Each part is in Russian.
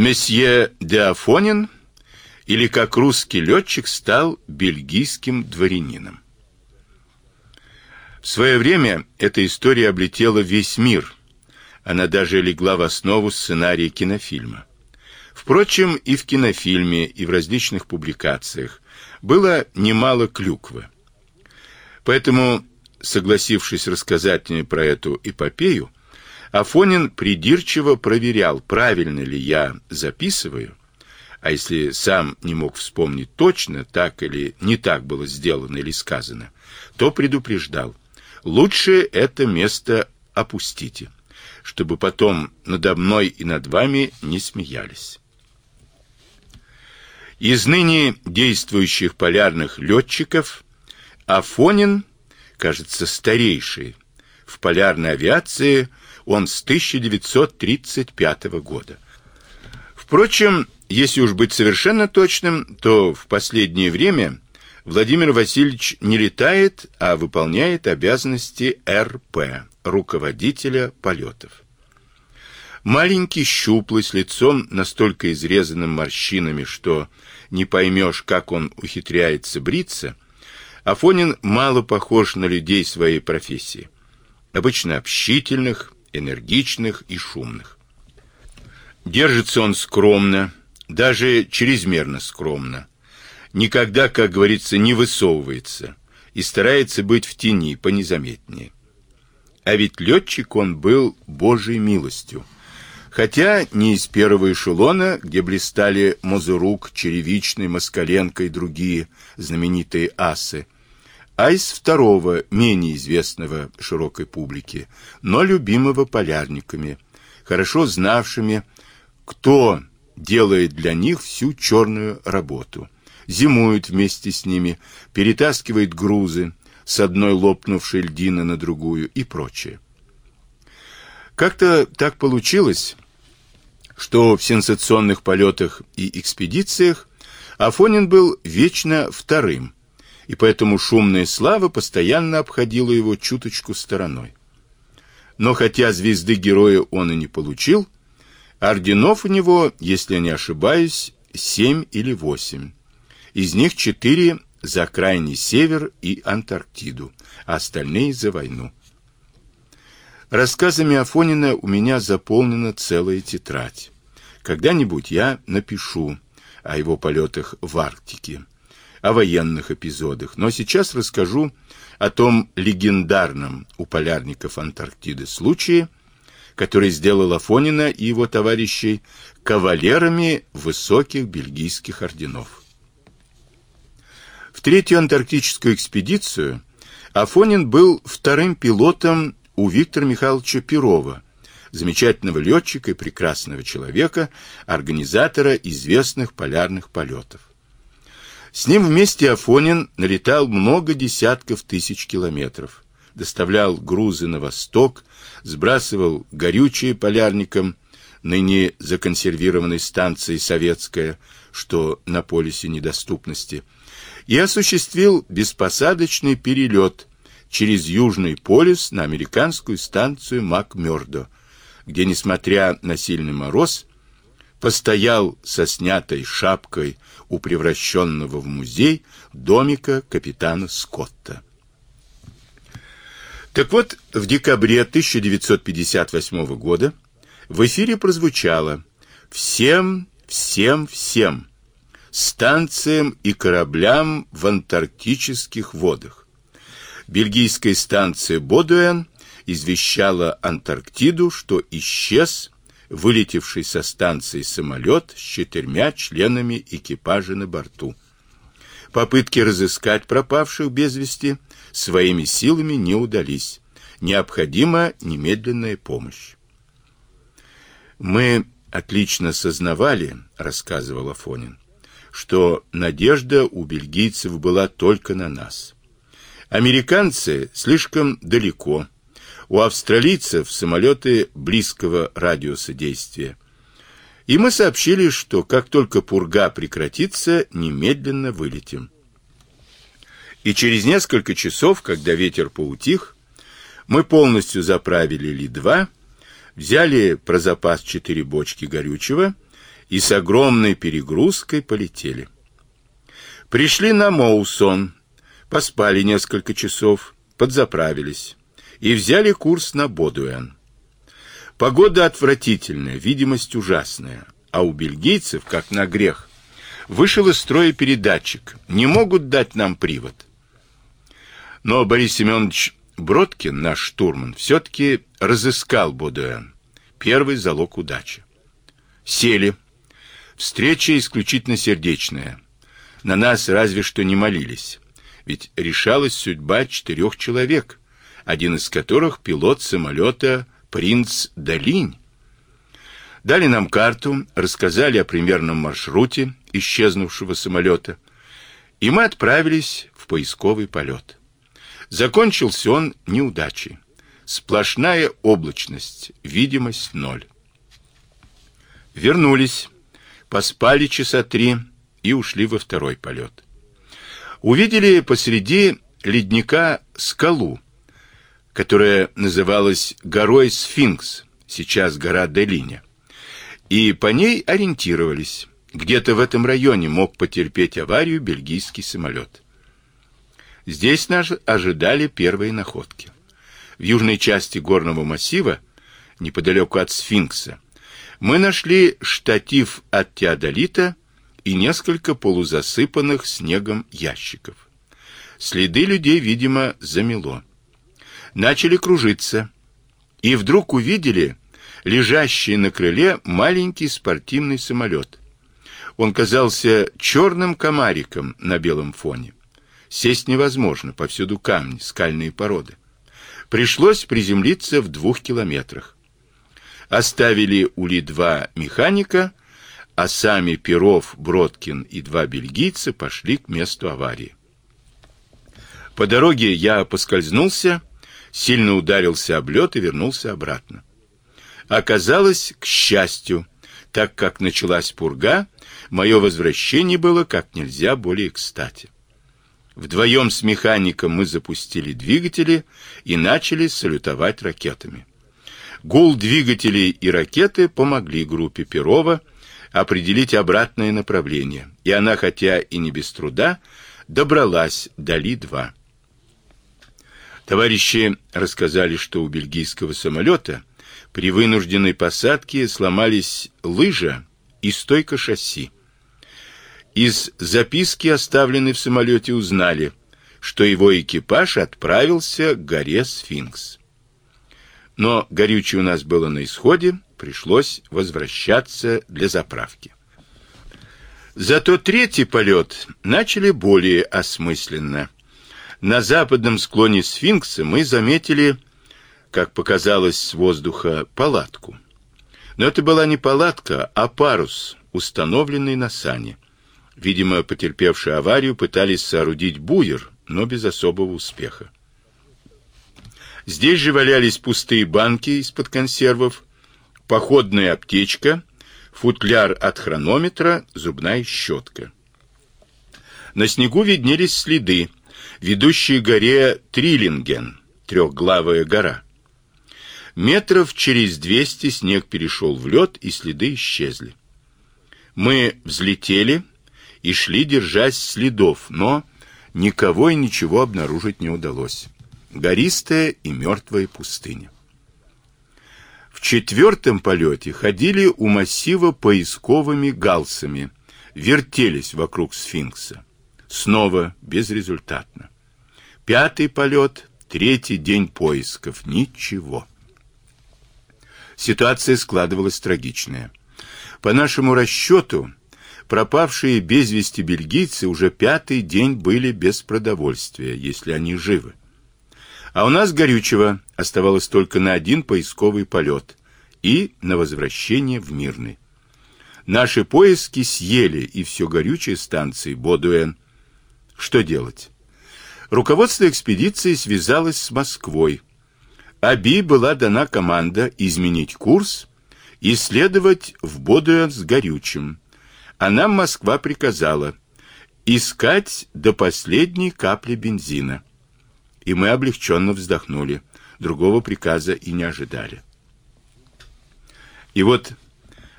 Месье де Афонин, или как русский летчик стал бельгийским дворянином. В свое время эта история облетела весь мир. Она даже легла в основу сценария кинофильма. Впрочем, и в кинофильме, и в различных публикациях было немало клюквы. Поэтому, согласившись рассказать мне про эту эпопею, Афонин придирчиво проверял, правильно ли я записываю, а если сам не мог вспомнить точно, так или не так было сделано или сказано, то предупреждал. Лучше это место опустите, чтобы потом надо мной и над вами не смеялись. Из ныне действующих полярных летчиков Афонин, кажется, старейший в полярной авиации он с 1935 года. Впрочем, если уж быть совершенно точным, то в последнее время Владимир Васильевич не летает, а выполняет обязанности РП, руководителя полетов. Маленький, щуплый, с лицом настолько изрезанным морщинами, что не поймешь, как он ухитряется бриться, Афонин мало похож на людей своей профессии. Обычно общительных, энергичных и шумных. Держится он скромно, даже чрезмерно скромно. Никогда, как говорится, не высовывается и старается быть в тени понезаметнее. А ведь летчик он был Божьей милостью. Хотя не из первого эшелона, где блистали Мазурук, Черевичный, Москаленко и другие знаменитые асы, а из второго, менее известного широкой публике, но любимого полярниками, хорошо знавшими, кто делает для них всю черную работу, зимует вместе с ними, перетаскивает грузы с одной лопнувшей льдины на другую и прочее. Как-то так получилось, что в сенсационных полетах и экспедициях Афонин был вечно вторым – и поэтому шумная слава постоянно обходила его чуточку стороной. Но хотя звезды героя он и не получил, орденов у него, если не ошибаюсь, семь или восемь. Из них четыре за крайний север и Антарктиду, а остальные за войну. Рассказами Афонина у меня заполнена целая тетрадь. Когда-нибудь я напишу о его полетах в Арктике о военных эпизодах, но сейчас расскажу о том легендарном у полярников Антарктиды случае, который сделал Афонина и его товарищей кавалерами высоких бельгийских орденов. В третью антарктическую экспедицию Афонин был вторым пилотом у Виктора Михайловича Перова, замечательного летчика и прекрасного человека, организатора известных полярных полетов. С ним вместе Афонин налетал много десятков тысяч километров, доставлял грузы на восток, сбрасывал горючее полярникам, ныне законсервированной станции «Советская», что на полюсе недоступности, и осуществил беспосадочный перелет через Южный полюс на американскую станцию Макмёрдо, где, несмотря на сильный мороз, постоял со снятой шапкой у превращенного в музей домика капитана Скотта. Так вот, в декабре 1958 года в эфире прозвучало «Всем, всем, всем» станциям и кораблям в антарктических водах. Бельгийская станция Бодуэн извещала Антарктиду, что исчез вылетевший со станции самолет с четырьмя членами экипажа на борту. Попытки разыскать пропавших без вести своими силами не удались. Необходима немедленная помощь. Мы отлично сознавали, рассказывал Афонин, что надежда у бельгийцев была только на нас. Американцы слишком далеко у австралийцев самолеты близкого радиуса действия. И мы сообщили, что как только пурга прекратится, немедленно вылетим. И через несколько часов, когда ветер поутих, мы полностью заправили Ли-2, взяли про запас четыре бочки горючего и с огромной перегрузкой полетели. Пришли на Моусон, поспали несколько часов, подзаправились и взяли курс на Бодуэн. Погода отвратительная, видимость ужасная, а у бельгийцев, как на грех, вышел из строя передатчик, не могут дать нам привод. Но Борис Семенович Бродкин, наш штурман, все-таки разыскал Бодуэн. Первый залог удачи. Сели. Встреча исключительно сердечная. На нас разве что не молились. Ведь решалась судьба четырех человек, один из которых пилот самолета принц Далинь. Дали нам карту, рассказали о примерном маршруте исчезнувшего самолета, и мы отправились в поисковый полет. Закончился он неудачей. Сплошная облачность, видимость ноль. Вернулись, поспали часа три и ушли во второй полет. Увидели посреди ледника скалу, которая называлась горой Сфинкс, сейчас гора Делиня. И по ней ориентировались. Где-то в этом районе мог потерпеть аварию бельгийский самолет. Здесь нас ожидали первые находки. В южной части горного массива, неподалеку от Сфинкса, мы нашли штатив от теодолита и несколько полузасыпанных снегом ящиков. Следы людей, видимо, замело. Начали кружиться. И вдруг увидели лежащий на крыле маленький спортивный самолет. Он казался черным комариком на белом фоне. Сесть невозможно, повсюду камни, скальные породы. Пришлось приземлиться в двух километрах. Оставили у Ли-2 механика, а сами Перов, Бродкин и два бельгийца пошли к месту аварии. По дороге я поскользнулся, сильно ударился об лед и вернулся обратно. Оказалось, к счастью, так как началась пурга, мое возвращение было как нельзя более кстати. Вдвоем с механиком мы запустили двигатели и начали салютовать ракетами. Гул двигателей и ракеты помогли группе Перова определить обратное направление, и она, хотя и не без труда, добралась до Ли-2. Товарищи рассказали, что у бельгийского самолета при вынужденной посадке сломались лыжа и стойка шасси. Из записки, оставленной в самолете, узнали, что его экипаж отправился к горе Сфинкс. Но горючее у нас было на исходе, пришлось возвращаться для заправки. Зато третий полет начали более осмысленно. На западном склоне Сфинкса мы заметили, как показалось с воздуха, палатку. Но это была не палатка, а парус, установленный на сане. Видимо, потерпевшие аварию пытались соорудить буер, но без особого успеха. Здесь же валялись пустые банки из-под консервов, походная аптечка, футляр от хронометра, зубная щетка. На снегу виднелись следы, ведущие к горе Трилинген, трехглавая гора. Метров через двести снег перешел в лед, и следы исчезли. Мы взлетели и шли, держась следов, но никого и ничего обнаружить не удалось. Гористая и мертвая пустыня. В четвертом полете ходили у массива поисковыми галсами, вертелись вокруг сфинкса. Снова безрезультатно. Пятый полет, третий день поисков, ничего. Ситуация складывалась трагичная. По нашему расчету, пропавшие без вести бельгийцы уже пятый день были без продовольствия, если они живы. А у нас горючего оставалось только на один поисковый полет и на возвращение в Мирный. Наши поиски съели и все горючее станции Бодуэн. Что делать? Руководство экспедиции связалось с Москвой. Аби была дана команда изменить курс и следовать в Бодуэн с горючим а нам Москва приказала искать до последней капли бензина. И мы облегченно вздохнули. Другого приказа и не ожидали. И вот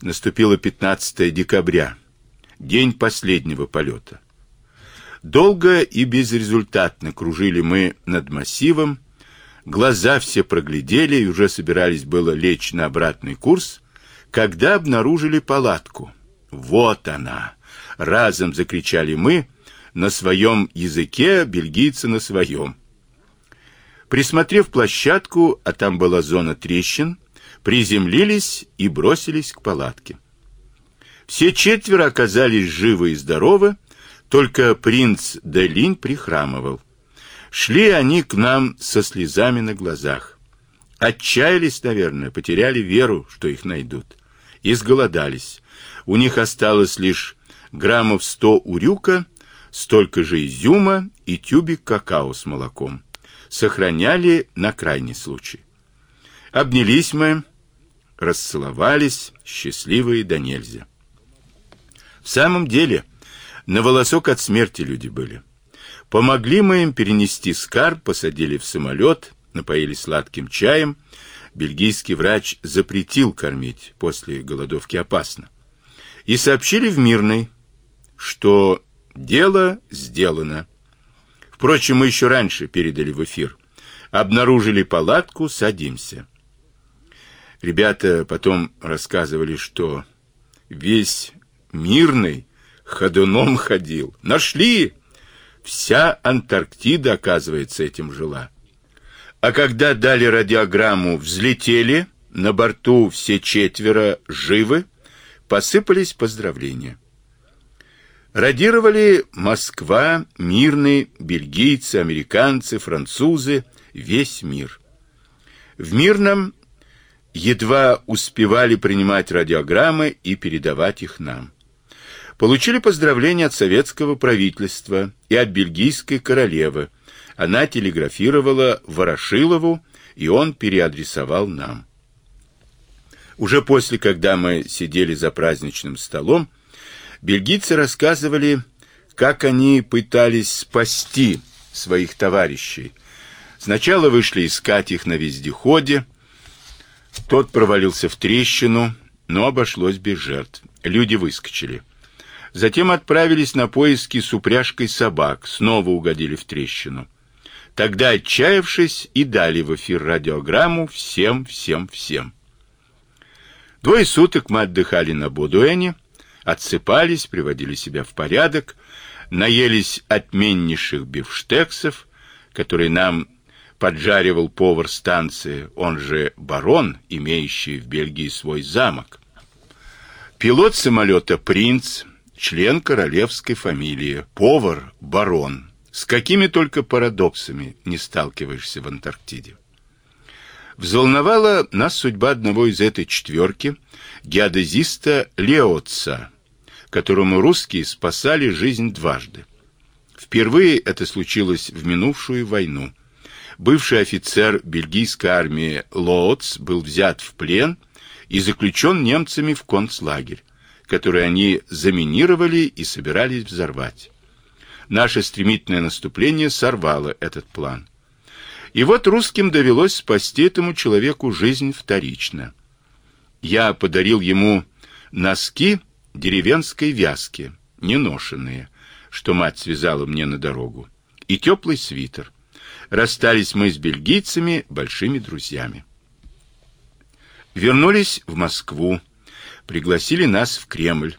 Наступило 15 декабря, день последнего полета. Долго и безрезультатно кружили мы над массивом, глаза все проглядели и уже собирались было лечь на обратный курс, когда обнаружили палатку. Вот она! Разом закричали мы, на своем языке, бельгийцы на своем. Присмотрев площадку, а там была зона трещин, приземлились и бросились к палатке. Все четверо оказались живы и здоровы, только принц Делинь прихрамывал. Шли они к нам со слезами на глазах. Отчаялись, наверное, потеряли веру, что их найдут. Изголодались. У них осталось лишь граммов сто урюка, столько же изюма и тюбик какао с молоком. Сохраняли на крайний случай. Обнялись мы, расцеловались, счастливые до нельзя. В самом деле, на волосок от смерти люди были. Помогли мы им перенести скарб, посадили в самолет, напоили сладким чаем. Бельгийский врач запретил кормить, после голодовки опасно. И сообщили в Мирной, что дело сделано. Впрочем, мы еще раньше передали в эфир. Обнаружили палатку, садимся. Ребята потом рассказывали, что весь Мирный ходуном ходил. Нашли! Вся Антарктида, оказывается, этим жила. А когда дали радиограмму, взлетели, на борту все четверо живы, посыпались поздравления. Радировали Москва, Мирный, бельгийцы, американцы, французы, весь мир. В Мирном едва успевали принимать радиограммы и передавать их нам получили поздравления от советского правительства и от бельгийской королевы. Она телеграфировала Ворошилову, и он переадресовал нам. Уже после, когда мы сидели за праздничным столом, бельгийцы рассказывали, как они пытались спасти своих товарищей. Сначала вышли искать их на вездеходе. Тот провалился в трещину, но обошлось без жертв. Люди выскочили. Затем отправились на поиски с упряжкой собак, снова угодили в трещину. Тогда, отчаявшись, и дали в эфир радиограмму всем, всем, всем. Двое суток мы отдыхали на Бодуэне, отсыпались, приводили себя в порядок, наелись отменнейших бифштексов, которые нам поджаривал повар станции, он же барон, имеющий в Бельгии свой замок. Пилот самолета «Принц» член королевской фамилии, повар, барон. С какими только парадоксами не сталкиваешься в Антарктиде. Взволновала нас судьба одного из этой четверки, геодезиста Леотца, которому русские спасали жизнь дважды. Впервые это случилось в минувшую войну. Бывший офицер бельгийской армии Лоотс был взят в плен и заключен немцами в концлагерь который они заминировали и собирались взорвать. Наше стремительное наступление сорвало этот план. И вот русским довелось спасти этому человеку жизнь вторично. Я подарил ему носки деревенской вязки, неношенные, что мать связала мне на дорогу, и теплый свитер. Расстались мы с бельгийцами большими друзьями. Вернулись в Москву, пригласили нас в Кремль,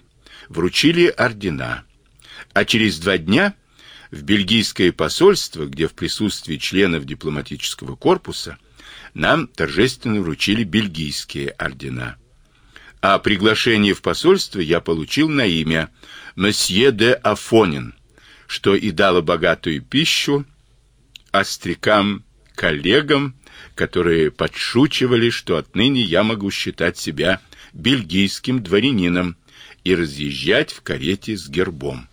вручили ордена. А через два дня в бельгийское посольство, где в присутствии членов дипломатического корпуса нам торжественно вручили бельгийские ордена. А приглашение в посольство я получил на имя месье де Афонин, что и дало богатую пищу острякам, коллегам, которые подшучивали, что отныне я могу считать себя бельгийским дворянином и разъезжать в карете с гербом.